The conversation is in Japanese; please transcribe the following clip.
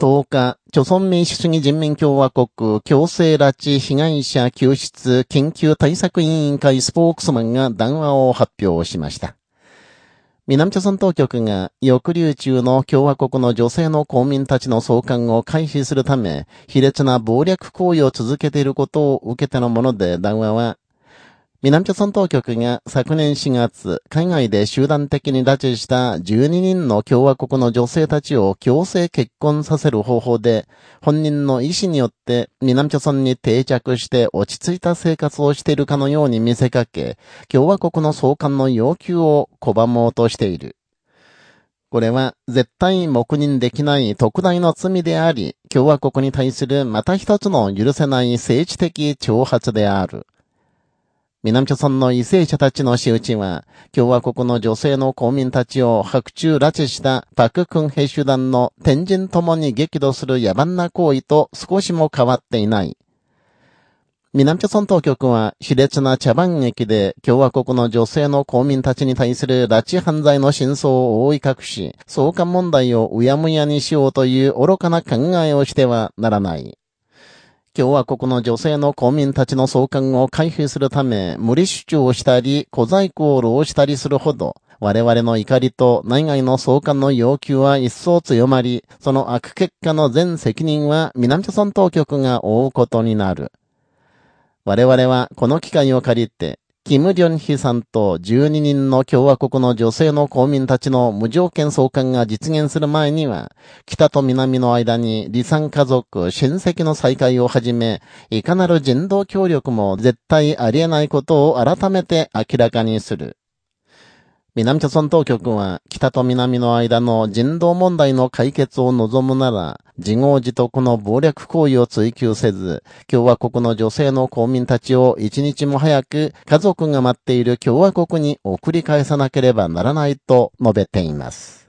10日、朝鮮民主主義人民共和国強制拉致被害者救出緊急対策委員会スポークスマンが談話を発表しました。南朝鮮当局が抑留中の共和国の女性の公民たちの送還を回避するため、卑劣な暴略行為を続けていることを受けてのもので談話は、南朝鮮当局が昨年4月、海外で集団的に拉致した12人の共和国の女性たちを強制結婚させる方法で、本人の意思によって南朝鮮に定着して落ち着いた生活をしているかのように見せかけ、共和国の送還の要求を拒もうとしている。これは絶対黙認できない特大の罪であり、共和国に対するまた一つの許せない政治的挑発である。南朝村の為政者たちの仕打ちは、共和国の女性の公民たちを白昼拉致したパククン兵集団の天神ともに激怒する野蛮な行為と少しも変わっていない。南朝村当局は、卑劣な茶番劇で共和国の女性の公民たちに対する拉致犯罪の真相を覆い隠し、送還問題をうやむやにしようという愚かな考えをしてはならない。共和国の女性の公民たちの送還を回避するため、無理主張をしたり、小細工を浪したりするほど、我々の怒りと内外の送還の要求は一層強まり、その悪結果の全責任は南朝鮮当局が負うことになる。我々はこの機会を借りて、キム・リョンヒさんと12人の共和国の女性の公民たちの無条件送還が実現する前には、北と南の間に離散家族、親戚の再会をはじめ、いかなる人道協力も絶対ありえないことを改めて明らかにする。南朝村当局は北と南の間の人道問題の解決を望むなら、自業自得の暴力行為を追求せず、共和国の女性の公民たちを一日も早く家族が待っている共和国に送り返さなければならないと述べています。